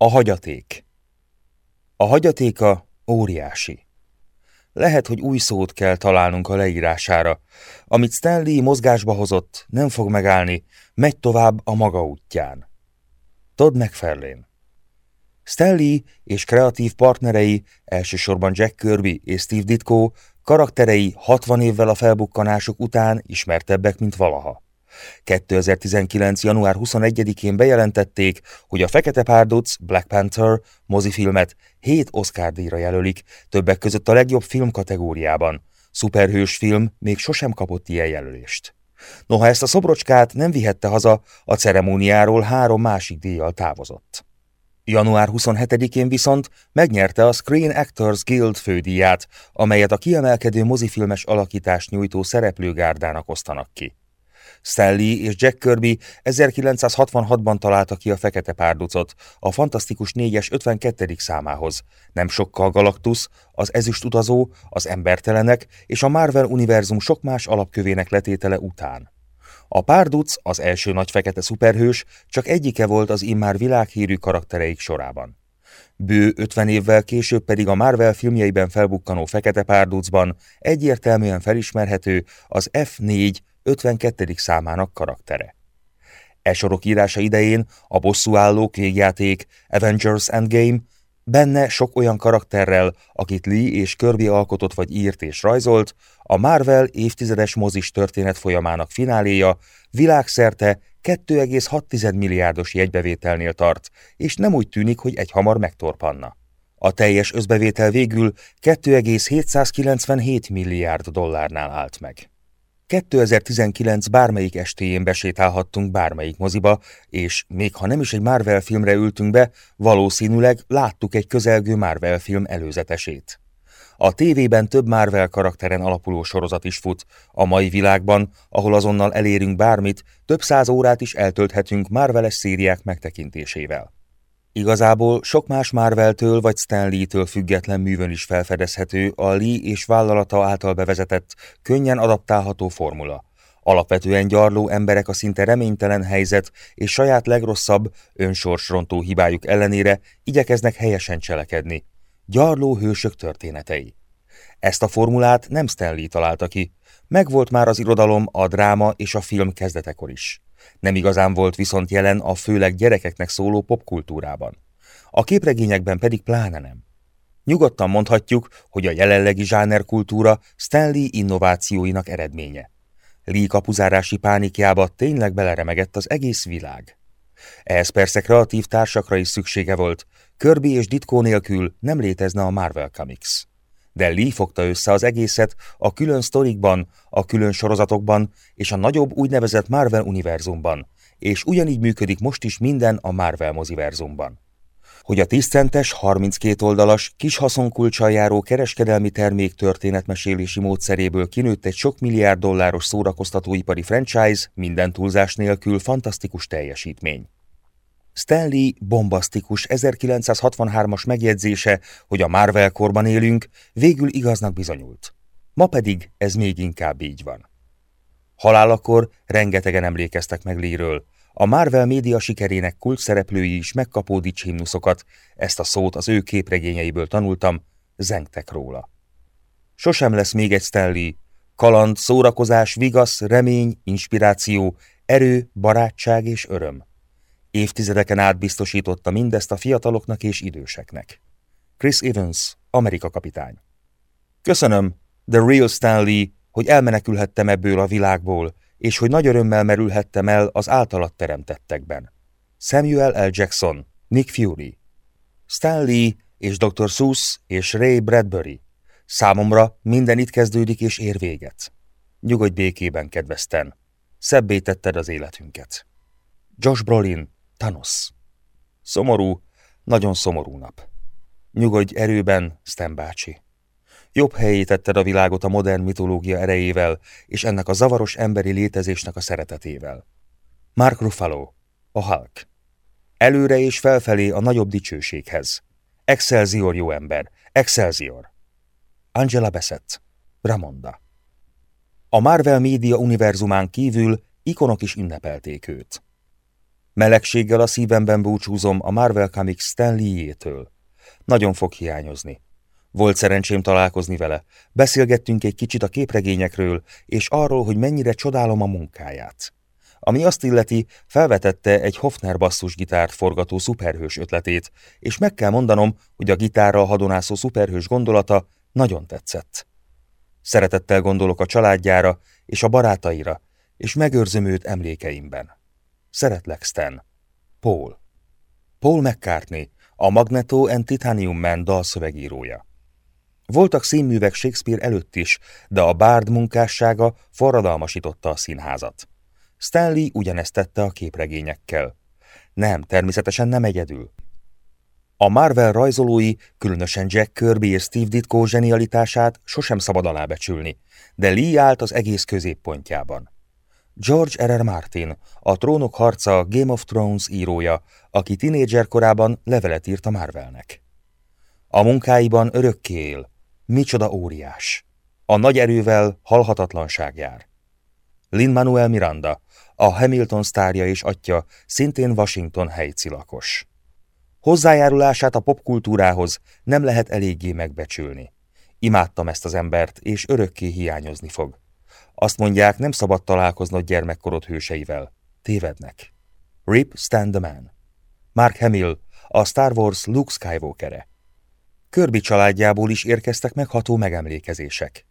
A hagyaték A hagyatéka óriási. Lehet, hogy új szót kell találnunk a leírására. Amit Stanley mozgásba hozott, nem fog megállni, megy tovább a maga útján. Todd McFarlane Stanley és kreatív partnerei, elsősorban Jack Kirby és Steve Ditko, karakterei 60 évvel a felbukkanásuk után ismertebbek, mint valaha. 2019. január 21-én bejelentették, hogy a Fekete Párduc Black Panther mozifilmet 7 Oscar díjra jelölik, többek között a legjobb film kategóriában. Szuperhős film még sosem kapott ilyen jelölést. Noha ezt a szobrocskát nem vihette haza, a ceremóniáról három másik díjjal távozott. Január 27-én viszont megnyerte a Screen Actors Guild fődíját, amelyet a kiemelkedő mozifilmes alakítást nyújtó szereplőgárdának osztanak ki. Stanley és Jack Kirby 1966-ban találta ki a fekete párducot, a Fantasztikus 4-es 52. számához. Nem sokkal Galactus, az ezüst utazó, az embertelenek és a Marvel univerzum sok más alapkövének letétele után. A párduc, az első nagy fekete szuperhős, csak egyike volt az immár világhírű karaktereik sorában. Bő 50 évvel később pedig a Marvel filmjeiben felbukkanó fekete párducban egyértelműen felismerhető az F4 52. számának karaktere. E sorok írása idején a bosszúállók végjáték Avengers Endgame benne sok olyan karakterrel, akit Lee és Kirby alkotott vagy írt és rajzolt, a Marvel évtizedes mozis történet folyamának fináléja világszerte 2,6 milliárdos jegybevételnél tart, és nem úgy tűnik, hogy egy hamar megtorpanna. A teljes összbevétel végül 2,797 milliárd dollárnál állt meg. 2019 bármelyik estéjén besétálhattunk bármelyik moziba, és még ha nem is egy Marvel filmre ültünk be, valószínűleg láttuk egy közelgő Marvel film előzetesét. A tévében több Marvel karakteren alapuló sorozat is fut, a mai világban, ahol azonnal elérünk bármit, több száz órát is eltölthetünk Marveles szériák megtekintésével. Igazából sok más Marvel-től vagy Stanley-től független művön is felfedezhető a Lee és vállalata által bevezetett, könnyen adaptálható formula. Alapvetően gyarló emberek a szinte reménytelen helyzet és saját legrosszabb, önsorsrontó hibájuk ellenére igyekeznek helyesen cselekedni. Gyarló hősök történetei. Ezt a formulát nem Stanley találta ki, megvolt már az irodalom, a dráma és a film kezdetekor is. Nem igazán volt viszont jelen a főleg gyerekeknek szóló popkultúrában. A képregényekben pedig pláne nem. Nyugodtan mondhatjuk, hogy a jelenlegi zsánerkultúra Stanley innovációinak eredménye. Lee kapuzárási pánikjába tényleg beleremegett az egész világ. Ehhez persze kreatív társakra is szüksége volt, Kirby és Ditko nélkül nem létezne a Marvel Comics de Lee fogta össze az egészet a külön sztorikban, a külön sorozatokban és a nagyobb úgynevezett Marvel univerzumban, és ugyanígy működik most is minden a Marvel moziverzumban. Hogy a 10 centes, 32 oldalas, kis haszonkulcsal járó kereskedelmi termék történetmesélési módszeréből kinőtt egy sok milliárd dolláros szórakoztatóipari franchise minden túlzás nélkül fantasztikus teljesítmény. Stanley bombasztikus 1963-as megjegyzése, hogy a Marvel korban élünk, végül igaznak bizonyult. Ma pedig ez még inkább így van. Halálakor rengetegen emlékeztek meg Lee-ről. A Marvel média sikerének kult szereplői is megkapó dicsimnuszokat, ezt a szót az ő képregényeiből tanultam, zengtek róla. Sosem lesz még egy Stanley. Kaland, szórakozás, vigasz, remény, inspiráció, erő, barátság és öröm. Évtizedeken át biztosította mindezt a fiataloknak és időseknek. Chris Evans, Amerika kapitány. Köszönöm, The Real Stanley, hogy elmenekülhettem ebből a világból, és hogy nagy örömmel merülhettem el az általat teremtettekben. Samuel L. Jackson, Nick Fury. Stanley és Dr. Seuss és Ray Bradbury. Számomra minden itt kezdődik és ér véget. Nyugodj békében, kedveszten. Szebbé tetted az életünket. Josh Brolin, Thanos. Szomorú, nagyon szomorú nap. Nyugodj erőben, Stan bácsi. Jobb helyé tetted a világot a modern mitológia erejével, és ennek a zavaros emberi létezésnek a szeretetével. Mark Ruffalo, a Hulk. Előre és felfelé a nagyobb dicsőséghez. Excelsior jó ember, Excelsior. Angela Bassett, Ramonda. A Marvel média univerzumán kívül ikonok is ünnepelték őt. Melegséggel a szívemben búcsúzom a Marvel Comics Stan Lee-jétől. Nagyon fog hiányozni. Volt szerencsém találkozni vele. Beszélgettünk egy kicsit a képregényekről, és arról, hogy mennyire csodálom a munkáját. Ami azt illeti, felvetette egy Hofner basszusgitárt forgató szuperhős ötletét, és meg kell mondanom, hogy a gitárral hadonászó szuperhős gondolata nagyon tetszett. Szeretettel gondolok a családjára és a barátaira, és megőrzöm őt emlékeimben. Szeretlek, Stan. Paul. Paul McCartney, a Magneto and Titanium Man dalszövegírója. Voltak színművek Shakespeare előtt is, de a Bard munkássága forradalmasította a színházat. Stanley ugyanezt tette a képregényekkel. Nem, természetesen nem egyedül. A Marvel rajzolói, különösen Jack Kirby és Steve Ditko zsenialitását sosem szabad alábecsülni, de Lee állt az egész középpontjában. George R. R. Martin, a Trónok harca Game of Thrones írója, aki tinédzser korában levelet írt a Marvelnek. A munkáiban örökké él. Micsoda óriás! A nagy erővel halhatatlanság jár. Lin-Manuel Miranda, a Hamilton sztárja és atya, szintén Washington helyci lakos. Hozzájárulását a popkultúrához nem lehet eléggé megbecsülni. Imádtam ezt az embert, és örökké hiányozni fog. Azt mondják, nem szabad találkoznod gyermekkorod hőseivel. Tévednek. Rip Stand the Man. Mark Hamill, a Star Wars Luke Skywalker-e. Körbi családjából is érkeztek megható megemlékezések.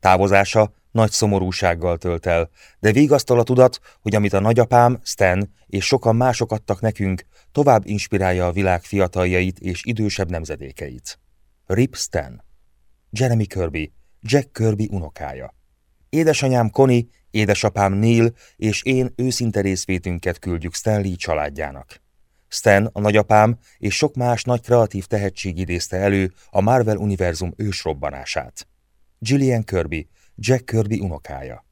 Távozása nagy szomorúsággal tölt el, de vigasztal a tudat, hogy amit a nagyapám, Stan és sokan mások adtak nekünk, tovább inspirálja a világ fiataljait és idősebb nemzedékeit. Rip Stan Jeremy Kirby, Jack Kirby unokája. Édesanyám Connie, édesapám Neil és én őszinte részvétünket küldjük Stanley családjának. Stan, a nagyapám és sok más nagy kreatív tehetség idézte elő a Marvel univerzum ősrobbanását. Gillian Kirby, Jack Kirby unokája.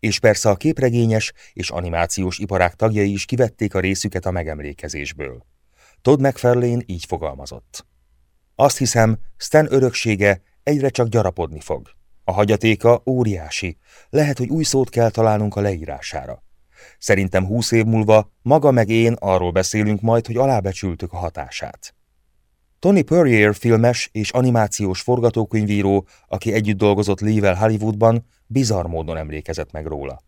És persze a képregényes és animációs iparák tagjai is kivették a részüket a megemlékezésből. Todd McFarlane így fogalmazott. Azt hiszem, Stan öröksége egyre csak gyarapodni fog. A hagyatéka óriási, lehet, hogy új szót kell találnunk a leírására. Szerintem húsz év múlva maga meg én arról beszélünk majd, hogy alábecsültük a hatását. Tony Purrier filmes és animációs forgatókönyvíró, aki együtt dolgozott Lee-vel Hollywoodban, bizarr módon emlékezett meg róla.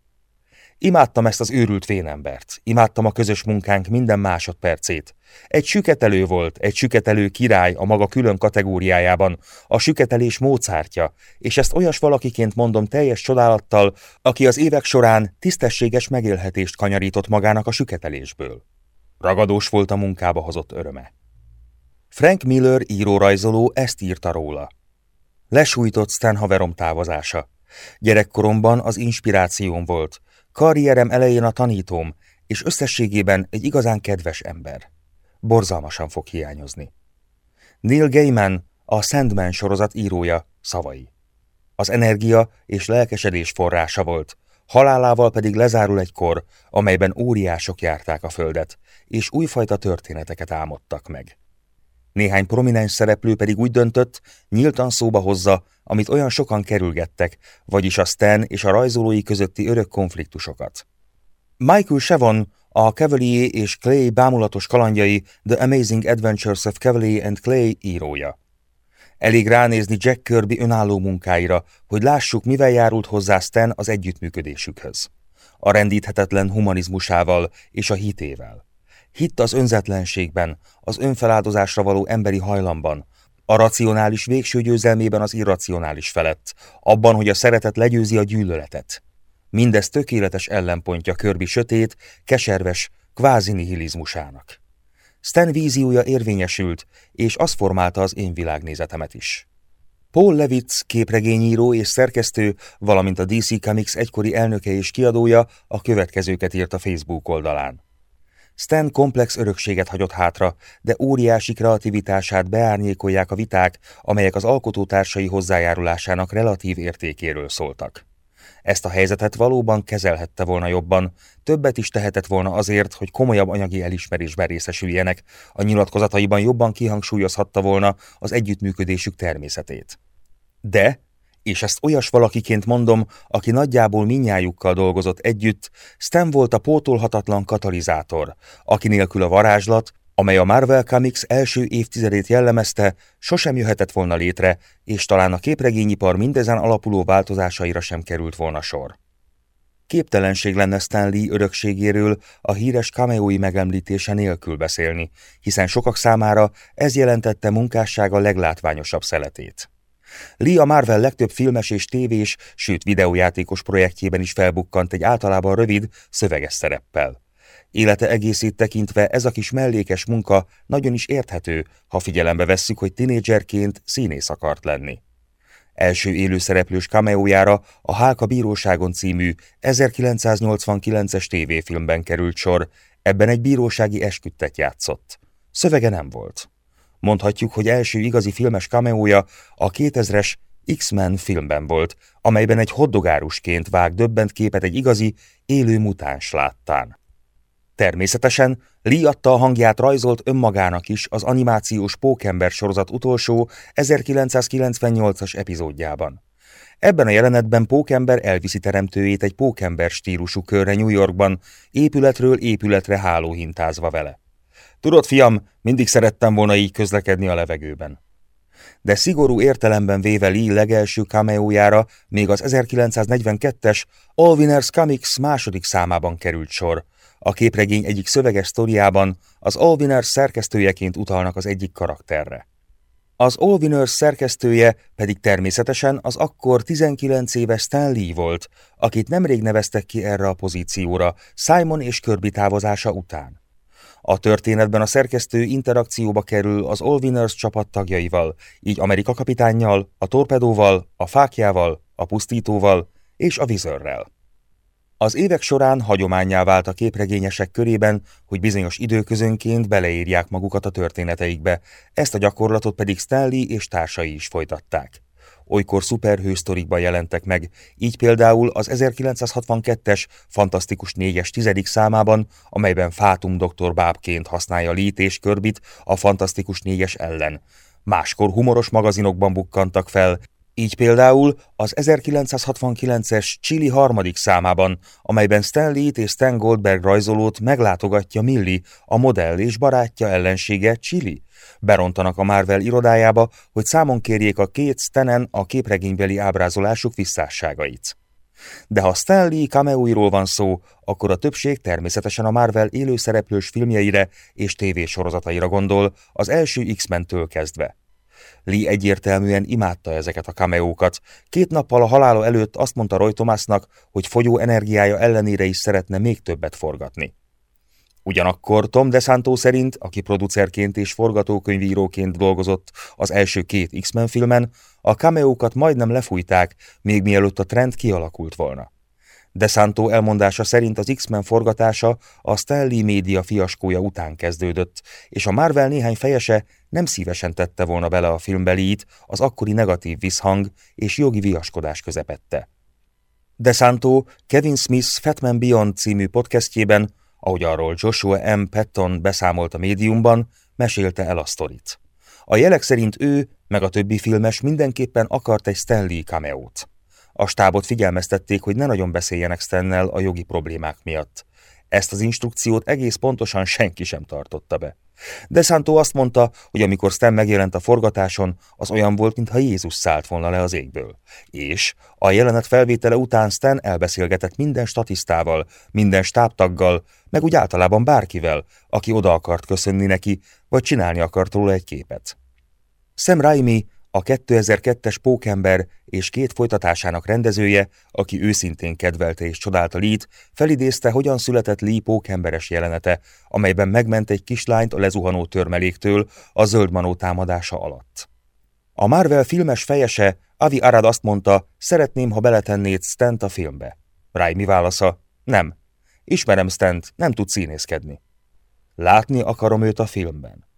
Imádtam ezt az őrült vénembert, imádtam a közös munkánk minden másodpercét. Egy süketelő volt, egy süketelő király a maga külön kategóriájában, a süketelés módszártja, és ezt olyas valakiként mondom teljes csodálattal, aki az évek során tisztességes megélhetést kanyarított magának a süketelésből. Ragadós volt a munkába hozott öröme. Frank Miller írórajzoló ezt írta róla. Lesújtott Stan haverom távozása. Gyerekkoromban az inspirációm volt, karrierem elején a tanítóm, és összességében egy igazán kedves ember. Borzalmasan fog hiányozni. Neil Gaiman, a Sandman sorozat írója, szavai. Az energia és lelkesedés forrása volt, halálával pedig lezárul egy kor, amelyben óriások járták a földet, és újfajta történeteket álmodtak meg. Néhány prominens szereplő pedig úgy döntött, nyíltan szóba hozza, amit olyan sokan kerülgettek, vagyis a Stan és a rajzolói közötti örök konfliktusokat. Michael Chevon, a Cavalier és Clay bámulatos kalandjai The Amazing Adventures of Cavalier and Clay írója. Elég ránézni Jack Kirby önálló munkáira, hogy lássuk, mivel járult hozzá Stan az együttműködésükhöz. A rendíthetetlen humanizmusával és a hitével. Hitt az önzetlenségben, az önfeláldozásra való emberi hajlamban, a racionális végső győzelmében az irracionális felett, abban, hogy a szeretet legyőzi a gyűlöletet. Mindez tökéletes ellenpontja Körbi sötét, keserves, kvázi nihilizmusának. Stan víziója érvényesült, és az formálta az én világnézetemet is. Paul Levitz képregényíró és szerkesztő, valamint a DC Comics egykori elnöke és kiadója a következőket írt a Facebook oldalán. Stan komplex örökséget hagyott hátra, de óriási kreativitását beárnyékolják a viták, amelyek az alkotótársai hozzájárulásának relatív értékéről szóltak. Ezt a helyzetet valóban kezelhette volna jobban, többet is tehetett volna azért, hogy komolyabb anyagi elismerésben részesüljenek, a nyilatkozataiban jobban kihangsúlyozhatta volna az együttműködésük természetét. De és ezt olyas valakiként mondom, aki nagyjából minnyájukkal dolgozott együtt, Stan volt a pótolhatatlan katalizátor, aki nélkül a varázslat, amely a Marvel Comics első évtizedét jellemezte, sosem jöhetett volna létre, és talán a képregényipar mindezen alapuló változásaira sem került volna sor. Képtelenség lenne Stan Lee örökségéről a híres cameói megemlítése nélkül beszélni, hiszen sokak számára ez jelentette munkássága leglátványosabb szeletét. Lee a Marvel legtöbb filmes és tévés, sőt videójátékos projektjében is felbukkant egy általában rövid, szöveges szereppel. Élete egészét tekintve ez a kis mellékes munka nagyon is érthető, ha figyelembe vesszük, hogy tinédzserként színész akart lenni. Első élőszereplős cameójára a Hálka Bíróságon című 1989-es tévéfilmben került sor, ebben egy bírósági esküdtet játszott. Szövege nem volt. Mondhatjuk, hogy első igazi filmes cameója a 2000-es X-Men filmben volt, amelyben egy hoddogárusként vág döbbent képet egy igazi, élő mutáns láttán. Természetesen Lee adta a hangját rajzolt önmagának is az animációs Pókember sorozat utolsó 1998-as epizódjában. Ebben a jelenetben Pókember elviszi teremtőjét egy Pókember stílusú körre New Yorkban, épületről épületre hálóhintázva vele. Tudod, fiam, mindig szerettem volna így közlekedni a levegőben. De szigorú értelemben véve Lee legelső cameójára még az 1942-es All Winners Comics második számában került sor, a képregény egyik szöveges sztoriában az All szerkesztőjeként utalnak az egyik karakterre. Az All szerkesztője pedig természetesen az akkor 19 éves Stan Lee volt, akit nemrég neveztek ki erre a pozícióra Simon és Kirby távozása után. A történetben a szerkesztő interakcióba kerül az All Winners csapat tagjaival, így Amerika kapitánnyal, a torpedóval, a fákjával, a pusztítóval és a vizörrel. Az évek során hagyományá vált a képregényesek körében, hogy bizonyos időközönként beleírják magukat a történeteikbe, ezt a gyakorlatot pedig Stanley és társai is folytatták. Olykor szuperhősztorikban jelentek meg, így például az 1962-es Fantasztikus 4-es tizedik számában, amelyben Fátum doktor bábként használja Lít Körbit a Fantasztikus 4-es ellen. Máskor humoros magazinokban bukkantak fel, így például az 1969-es Chili harmadik számában, amelyben Stan Lee-t és Stan Goldberg rajzolót meglátogatja Millie, a modell és barátja ellensége Chili. Berontanak a Marvel irodájába, hogy számon kérjék a két Stanen a képregénybeli ábrázolásuk visszásságait. De ha Stan Lee cameóiról van szó, akkor a többség természetesen a Marvel élőszereplős filmjeire és tévésorozataira gondol, az első X-Men-től kezdve. Lee egyértelműen imádta ezeket a kameókat. Két nappal a halála előtt azt mondta Roy Thomasnak, hogy fogyó energiája ellenére is szeretne még többet forgatni. Ugyanakkor Tom DeSanto szerint, aki producerként és forgatókönyvíróként dolgozott az első két X-Men filmen, a cameókat majdnem lefújták, még mielőtt a trend kialakult volna. De Santo elmondása szerint az X-Men forgatása a Stanley média fiaskója után kezdődött, és a Marvel néhány fejese nem szívesen tette volna bele a filmbeliit az akkori negatív visszhang és jogi viaskodás közepette. De Santo Kevin Smith Fatman Beyond című podcastjében, ahogy arról Joshua M. Patton beszámolt a médiumban, mesélte el a sztorit. A jelek szerint ő, meg a többi filmes mindenképpen akart egy Stanley cameót. A stábot figyelmeztették, hogy ne nagyon beszéljenek Stennel a jogi problémák miatt. Ezt az instrukciót egész pontosan senki sem tartotta be. De Santo azt mondta, hogy amikor Stan megjelent a forgatáson, az olyan volt, mintha Jézus szállt volna le az égből. És a jelenet felvétele után Stan elbeszélgetett minden statisztával, minden stábtaggal, meg úgy általában bárkivel, aki oda akart köszönni neki, vagy csinálni akart róla egy képet. Sam Raimi a 2002-es Pókember és két folytatásának rendezője, aki őszintén kedvelte és csodálta Lee-t, felidézte, hogyan született Lee pókemberes jelenete, amelyben megment egy kislányt a lezuhanó törmeléktől a zöldmanó támadása alatt. A Marvel filmes fejese, Avi Arad azt mondta, szeretném, ha beletennéd Stent a filmbe. Raimi válasza, nem. Ismerem Stent, nem tud színészkedni. Látni akarom őt a filmben.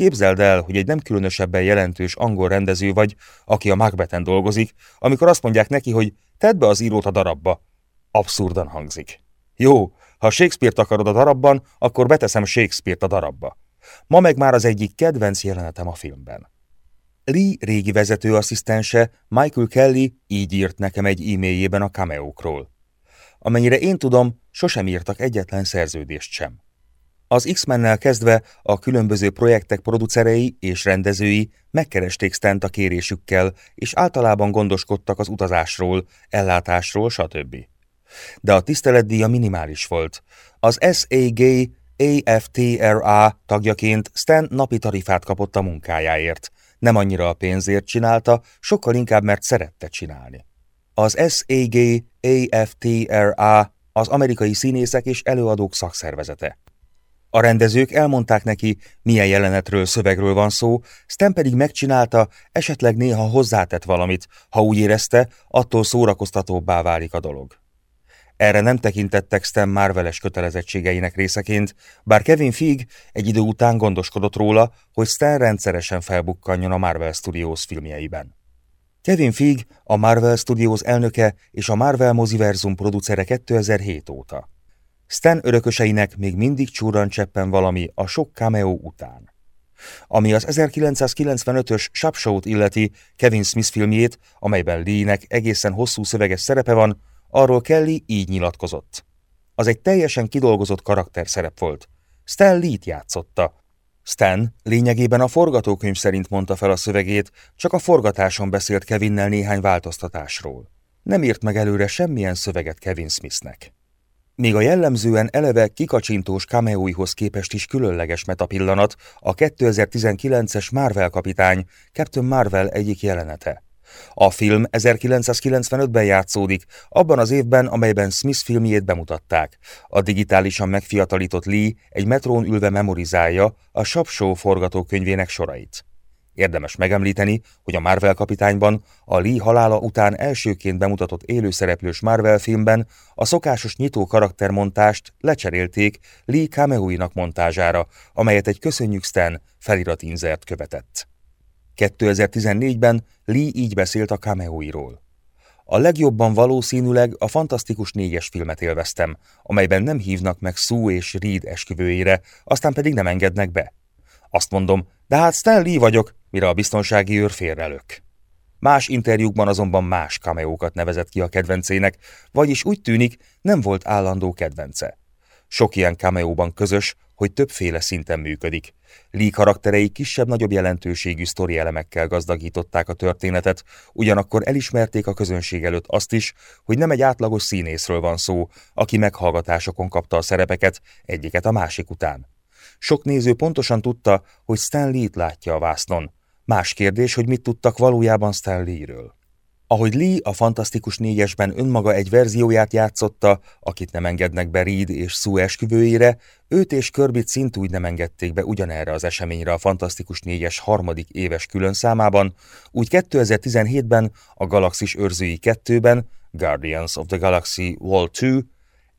Képzeld el, hogy egy nem különösebben jelentős angol rendező vagy, aki a Macbethen dolgozik, amikor azt mondják neki, hogy tedd be az írót a darabba. Abszurdan hangzik. Jó, ha Shakespeare-t akarod a darabban, akkor beteszem Shakespeare-t a darabba. Ma meg már az egyik kedvenc jelenetem a filmben. Lee régi vezetőasszisztense Michael Kelly így írt nekem egy e-mailjében a cameókról. Amennyire én tudom, sosem írtak egyetlen szerződést sem. Az X-mennel kezdve a különböző projektek producerei és rendezői megkeresték Stent a kérésükkel, és általában gondoskodtak az utazásról, ellátásról, stb. De a tiszteletdíja minimális volt. Az SAG AFTRA tagjaként Stan napi tarifát kapott a munkájáért. Nem annyira a pénzért csinálta, sokkal inkább, mert szerette csinálni. Az SAG AFTRA az amerikai színészek és előadók szakszervezete. A rendezők elmondták neki, milyen jelenetről, szövegről van szó, Stan pedig megcsinálta, esetleg néha hozzátett valamit, ha úgy érezte, attól szórakoztatóbbá válik a dolog. Erre nem tekintettek Stan Marveles kötelezettségeinek részeként, bár Kevin Feige egy idő után gondoskodott róla, hogy Stan rendszeresen felbukkanjon a Marvel Studios filmjeiben. Kevin Feige a Marvel Studios elnöke és a Marvel moziverzum producere 2007 óta. Stan örököseinek még mindig csúran cseppen valami a sok cameo után. Ami az 1995-ös Shop Show-t illeti Kevin Smith filmjét, amelyben Lee-nek egészen hosszú szöveges szerepe van, arról Kelly így nyilatkozott. Az egy teljesen kidolgozott karakterszerep volt. Stan Lee-t játszotta. Stan lényegében a forgatókönyv szerint mondta fel a szövegét, csak a forgatáson beszélt Kevinnel néhány változtatásról. Nem írt meg előre semmilyen szöveget Kevin Smithnek. Még a jellemzően eleve kikacsintós cameóihoz képest is különleges metapillanat a 2019-es Marvel kapitány, Captain Marvel egyik jelenete. A film 1995-ben játszódik, abban az évben, amelyben Smith filmjét bemutatták. A digitálisan megfiatalított Lee egy metrón ülve memorizálja a Show forgatókönyvének sorait. Érdemes megemlíteni, hogy a Marvel kapitányban a Lee halála után elsőként bemutatott élőszereplős Marvel filmben a szokásos nyitó karaktermontást lecserélték Lee cameóinak montázsára, amelyet egy Köszönjük Stan feliratinzert követett. 2014-ben Lee így beszélt a cameóiról. A legjobban valószínűleg a Fantasztikus négyes filmet élveztem, amelyben nem hívnak meg Sue és Reed esküvőjére, aztán pedig nem engednek be. Azt mondom, de hát Stan Lee vagyok, mire a biztonsági őr félrelök. Más interjúkban azonban más kameókat nevezett ki a kedvencének, vagyis úgy tűnik, nem volt állandó kedvence. Sok ilyen kameóban közös, hogy többféle szinten működik. Lee karakterei kisebb-nagyobb jelentőségű sztori elemekkel gazdagították a történetet, ugyanakkor elismerték a közönség előtt azt is, hogy nem egy átlagos színészről van szó, aki meghallgatásokon kapta a szerepeket, egyiket a másik után. Sok néző pontosan tudta, hogy Stan Lee-t látja a vásznon. Más kérdés, hogy mit tudtak valójában Stan Lee-ről. Ahogy Lee a Fantasztikus négyesben önmaga egy verzióját játszotta, akit nem engednek be Reed és Sue esküvőjére, őt és Körbit szintúgy nem engedték be ugyanerre az eseményre a Fantasztikus négyes harmadik éves külön számában, úgy 2017-ben a Galaxis őrzői 2-ben, Guardians of the Galaxy Vol 2,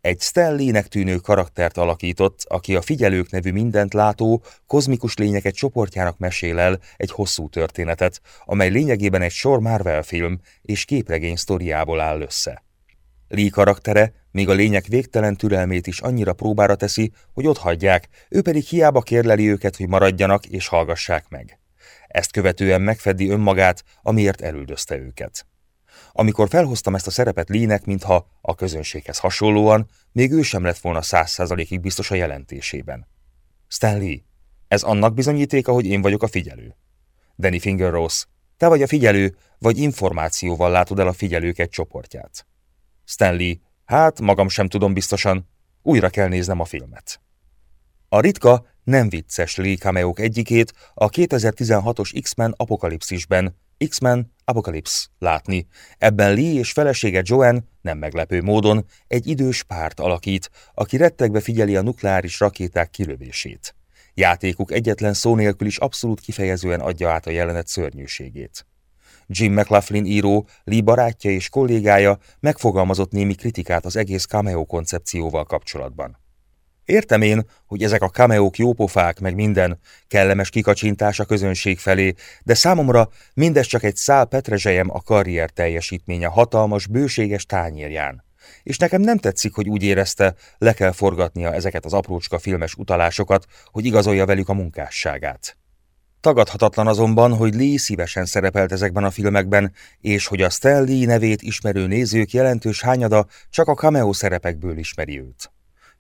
egy Stanley-nek tűnő karaktert alakított, aki a Figyelők nevű mindent látó, kozmikus lényeket csoportjának mesél el egy hosszú történetet, amely lényegében egy sor Marvel film és képregény sztoriából áll össze. Lee karaktere még a lények végtelen türelmét is annyira próbára teszi, hogy ott hagyják, ő pedig hiába kérleli őket, hogy maradjanak és hallgassák meg. Ezt követően megfedi önmagát, amiért elüldözte őket. Amikor felhoztam ezt a szerepet Lének, mintha a közönséghez hasonlóan, még ő sem lett volna száz százalékig biztos a jelentésében. Stanley, ez annak bizonyítéka, hogy én vagyok a figyelő. Danny Fingerrose, te vagy a figyelő, vagy információval látod el a figyelők egy csoportját. Stanley, hát magam sem tudom biztosan, újra kell néznem a filmet. A ritka, nem vicces Lee egyikét a 2016-os X-Men apokalipszisben X-Men Apocalypse látni. Ebben Lee és felesége Joanne nem meglepő módon egy idős párt alakít, aki rettegve figyeli a nukleáris rakéták kilövését. Játékuk egyetlen szó nélkül is abszolút kifejezően adja át a jelenet szörnyűségét. Jim McLaughlin író, Lee barátja és kollégája megfogalmazott némi kritikát az egész cameo koncepcióval kapcsolatban. Értem én, hogy ezek a cameók jópofák, meg minden, kellemes kikacsintás a közönség felé, de számomra mindez csak egy szál petrezselyem a karrier teljesítménye hatalmas, bőséges tányérján. És nekem nem tetszik, hogy úgy érezte, le kell forgatnia ezeket az aprócska filmes utalásokat, hogy igazolja velük a munkásságát. Tagadhatatlan azonban, hogy Lee szívesen szerepelt ezekben a filmekben, és hogy a Stan Lee nevét ismerő nézők jelentős hányada csak a cameo szerepekből ismeri őt.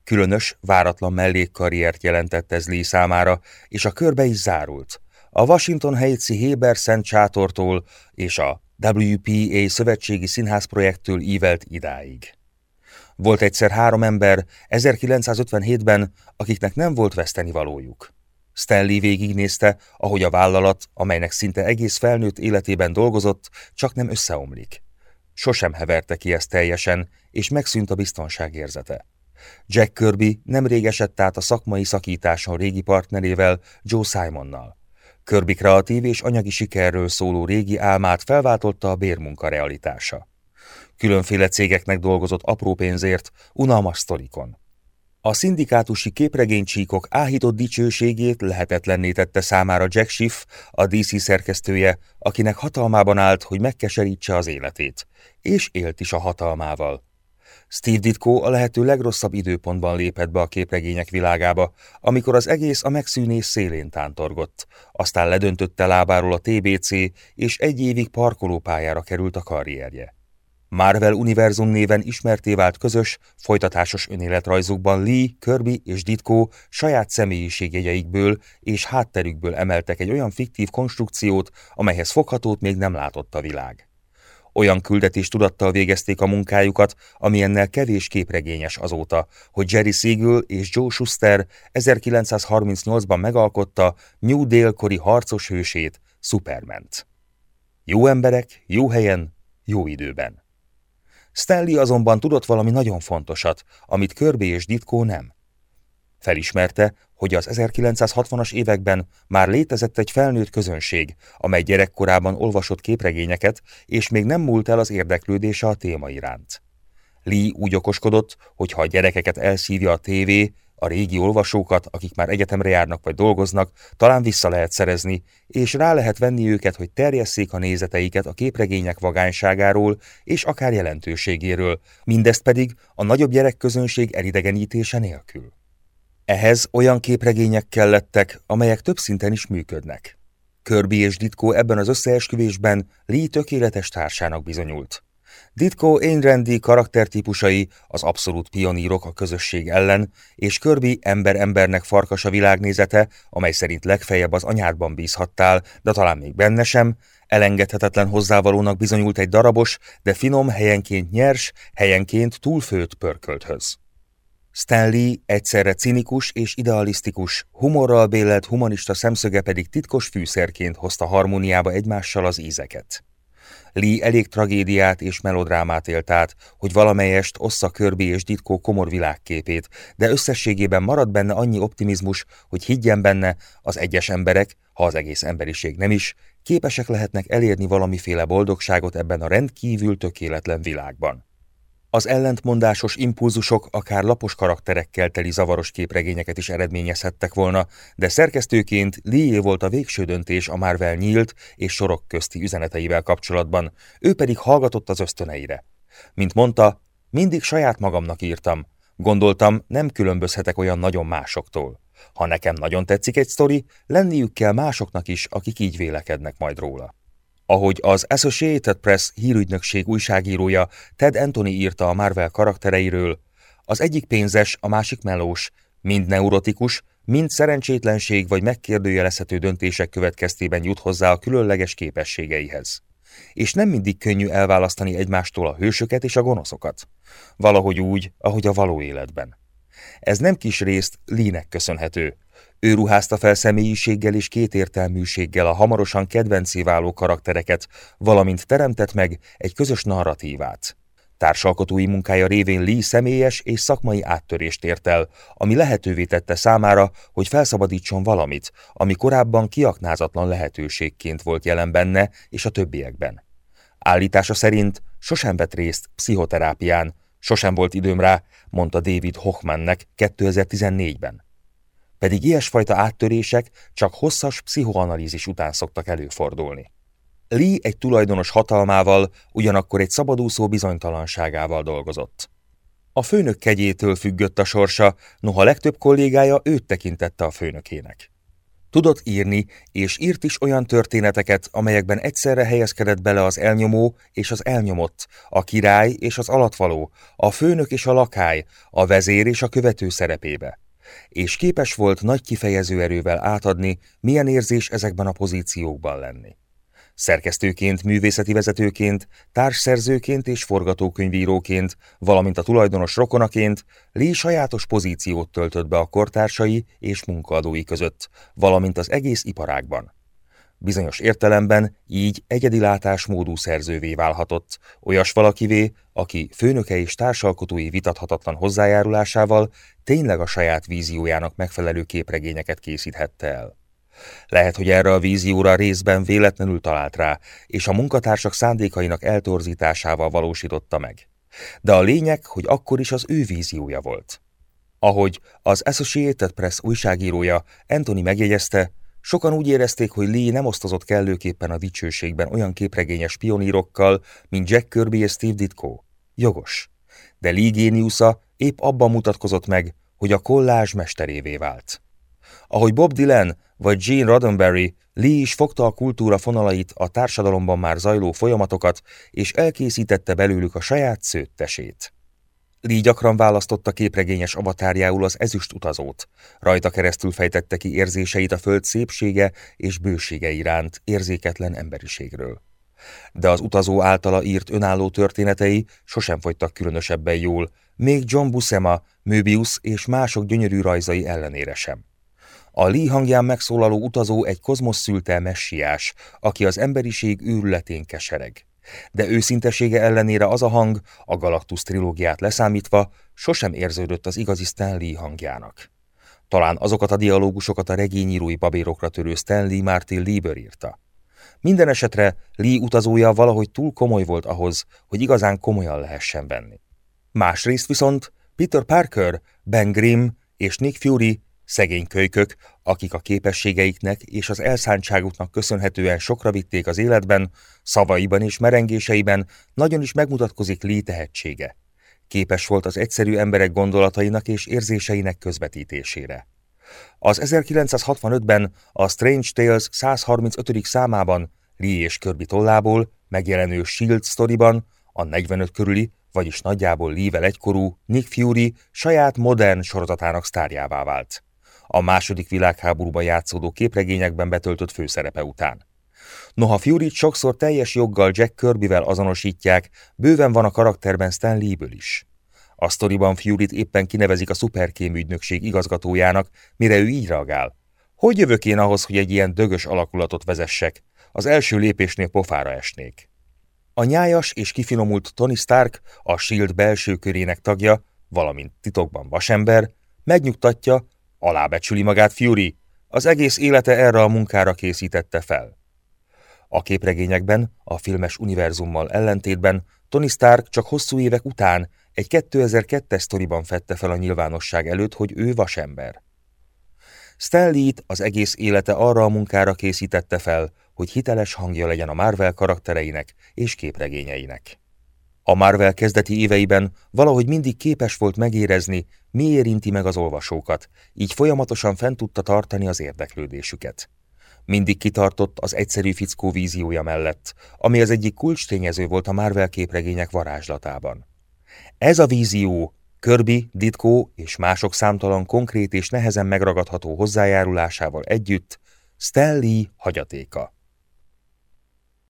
Különös, váratlan mellékkarriert jelentett ez Lee számára, és a körbe is zárult. A Washington Heights-i Héber Szent Sátortól és a WPA szövetségi színházprojekttől ívelt idáig. Volt egyszer három ember 1957-ben, akiknek nem volt veszteni valójuk. Stanley végignézte, ahogy a vállalat, amelynek szinte egész felnőtt életében dolgozott, csak nem összeomlik. Sosem heverte ki ezt teljesen, és megszűnt a biztonságérzete. Jack Kirby nemrég esett át a szakmai szakításon régi partnerével, Joe Simonnal. Kirby kreatív és anyagi sikerről szóló régi álmát felváltotta a bérmunka realitása. Különféle cégeknek dolgozott apró pénzért, unalmas sztorikon. A szindikátusi képregénycsíkok áhított dicsőségét lehetetlenné tette számára Jack Schiff, a DC szerkesztője, akinek hatalmában állt, hogy megkeserítse az életét. És élt is a hatalmával. Steve Ditko a lehető legrosszabb időpontban lépett be a képregények világába, amikor az egész a megszűnés szélén tántorgott. Aztán ledöntötte lábáról a TBC, és egy évig parkolópályára került a karrierje. Marvel Univerzum néven ismerté vált közös, folytatásos önéletrajzukban Lee, Kirby és Ditko saját személyiségjeikből és hátterükből emeltek egy olyan fiktív konstrukciót, amelyhez foghatót még nem látott a világ. Olyan küldetés tudattal végezték a munkájukat, ami ennél kevés képregényes azóta, hogy Jerry Siegel és Joe Schuster 1938-ban megalkotta New Deal-kori harcos hősét, Superment. Jó emberek, jó helyen, jó időben. Stanley azonban tudott valami nagyon fontosat, amit Kirby és Ditko nem. Felismerte, hogy az 1960-as években már létezett egy felnőtt közönség, amely gyerekkorában olvasott képregényeket, és még nem múlt el az érdeklődése a téma iránt. Lee úgy okoskodott, hogy ha a gyerekeket elszívja a tévé, a régi olvasókat, akik már egyetemre járnak vagy dolgoznak, talán vissza lehet szerezni, és rá lehet venni őket, hogy terjesszék a nézeteiket a képregények vagányságáról és akár jelentőségéről, mindezt pedig a nagyobb gyerekközönség elidegenítése nélkül. Ehhez olyan képregények kellettek, amelyek több szinten is működnek. Kirby és Ditko ebben az összeesküvésben Lee tökéletes társának bizonyult. Ditko énrendi karaktertípusai az abszolút pionírok a közösség ellen, és Kirby ember-embernek farkas a világnézete, amely szerint legfeljebb az anyádban bízhattál, de talán még benne sem, elengedhetetlen hozzávalónak bizonyult egy darabos, de finom, helyenként nyers, helyenként túlfőtt pörkölthöz. Stanley egyszerre cinikus és idealisztikus, humorral bélelt humanista szemszöge pedig titkos fűszerként hozta harmóniába egymással az ízeket. Lee elég tragédiát és melodrámát élt át, hogy valamelyest ossza Kirby és Ditko komor világképét, de összességében marad benne annyi optimizmus, hogy higgyen benne, az egyes emberek, ha az egész emberiség nem is, képesek lehetnek elérni valamiféle boldogságot ebben a rendkívül tökéletlen világban. Az ellentmondásos impulzusok akár lapos karakterekkel teli zavaros képregényeket is eredményezhettek volna, de szerkesztőként Lee volt a végső döntés a Marvel nyílt és sorok közti üzeneteivel kapcsolatban, ő pedig hallgatott az ösztöneire. Mint mondta, mindig saját magamnak írtam. Gondoltam, nem különbözhetek olyan nagyon másoktól. Ha nekem nagyon tetszik egy sztori, lenniük kell másoknak is, akik így vélekednek majd róla. Ahogy az Associated Press hírügynökség újságírója Ted Anthony írta a Marvel karaktereiről, az egyik pénzes, a másik melós, mind neurotikus, mind szerencsétlenség vagy megkérdőjelezhető döntések következtében jut hozzá a különleges képességeihez. És nem mindig könnyű elválasztani egymástól a hősöket és a gonoszokat. Valahogy úgy, ahogy a való életben. Ez nem kis részt Línek köszönhető, ő ruházta fel személyiséggel és kétértelműséggel a hamarosan kedvencé váló karaktereket, valamint teremtett meg egy közös narratívát. Társalkotói munkája révén Lee személyes és szakmai áttörést ért el, ami lehetővé tette számára, hogy felszabadítson valamit, ami korábban kiaknázatlan lehetőségként volt jelen benne és a többiekben. Állítása szerint sosem vett részt pszichoterápián, sosem volt időm rá, mondta David Hochmannek 2014-ben pedig ilyesfajta áttörések csak hosszas pszichoanalízis után szoktak előfordulni. Lee egy tulajdonos hatalmával, ugyanakkor egy szabadúszó bizonytalanságával dolgozott. A főnök kegyétől függött a sorsa, noha legtöbb kollégája őt tekintette a főnökének. Tudott írni, és írt is olyan történeteket, amelyekben egyszerre helyezkedett bele az elnyomó és az elnyomott, a király és az alatvaló, a főnök és a lakály, a vezér és a követő szerepébe. És képes volt nagy kifejező erővel átadni, milyen érzés ezekben a pozíciókban lenni. Szerkesztőként, művészeti vezetőként, társszerzőként és forgatókönyvíróként, valamint a tulajdonos rokonaként Lee sajátos pozíciót töltött be a kortársai és munkaadói között, valamint az egész iparágban. Bizonyos értelemben így egyedi látásmódú szerzővé válhatott, olyas valakivé, aki főnöke és társalkotói vitathatatlan hozzájárulásával tényleg a saját víziójának megfelelő képregényeket készíthette el. Lehet, hogy erre a vízióra részben véletlenül talált rá, és a munkatársak szándékainak eltorzításával valósította meg. De a lényeg, hogy akkor is az ő víziója volt. Ahogy az Associated Press újságírója Anthony megjegyezte, sokan úgy érezték, hogy Lee nem osztozott kellőképpen a dicsőségben olyan képregényes pionírokkal, mint Jack Kirby és Steve Ditko. Jogos. De Lee géniusza épp abban mutatkozott meg, hogy a kollázs mesterévé vált. Ahogy Bob Dylan vagy Gene Roddenberry, Lee is fogta a kultúra fonalait, a társadalomban már zajló folyamatokat, és elkészítette belőlük a saját szőttesét. Lee gyakran választotta képregényes avatárjául az ezüst utazót. Rajta keresztül fejtette ki érzéseit a föld szépsége és bősége iránt érzéketlen emberiségről. De az utazó általa írt önálló történetei sosem fogytak különösebben jól, még John Buscema, Möbius és mások gyönyörű rajzai ellenére sem. A Lee hangján megszólaló utazó egy kozmosz szülte messiás, aki az emberiség őrületén kesereg. De őszintesége ellenére az a hang, a Galactus trilógiát leszámítva, sosem érződött az igazi Stan hangjának. Talán azokat a dialógusokat a regényírói babérokra törő Stanley Martin Lieber írta. Minden esetre Lee utazója valahogy túl komoly volt ahhoz, hogy igazán komolyan lehessen venni. Másrészt viszont Peter Parker, Ben Grimm és Nick Fury Szegény kölykök, akik a képességeiknek és az elszántságuknak köszönhetően sokra vitték az életben, szavaiban és merengéseiben nagyon is megmutatkozik Lee tehetsége. Képes volt az egyszerű emberek gondolatainak és érzéseinek közvetítésére. Az 1965-ben a Strange Tales 135. számában Lee és Kirby tollából megjelenő Shield sztoriban a 45 körüli, vagyis nagyjából Lee-vel egykorú Nick Fury saját modern sorozatának sztárjává vált a második világháborúban játszódó képregényekben betöltött főszerepe után. Noha fury sokszor teljes joggal Jack Kirbyvel azonosítják, bőven van a karakterben Stan Lee-ből is. A sztoriban fury éppen kinevezik a szuperkémügynökség igazgatójának, mire ő így reagál. Hogy jövök én ahhoz, hogy egy ilyen dögös alakulatot vezessek? Az első lépésnél pofára esnék. A nyájas és kifinomult Tony Stark, a SHIELD belső körének tagja, valamint titokban vasember, megnyugtatja, Alábecsüli magát Fury, az egész élete erre a munkára készítette fel. A képregényekben, a filmes univerzummal ellentétben Tony Stark csak hosszú évek után egy 2002-es sztoriban fette fel a nyilvánosság előtt, hogy ő vasember. Stanley-t az egész élete arra a munkára készítette fel, hogy hiteles hangja legyen a Marvel karaktereinek és képregényeinek. A Marvel kezdeti éveiben valahogy mindig képes volt megérezni, mi érinti meg az olvasókat, így folyamatosan fent tudta tartani az érdeklődésüket. Mindig kitartott az egyszerű fickó víziója mellett, ami az egyik kulcstényező volt a Marvel képregények varázslatában. Ez a vízió Kirby, Ditko és mások számtalan konkrét és nehezen megragadható hozzájárulásával együtt Stan Lee hagyatéka.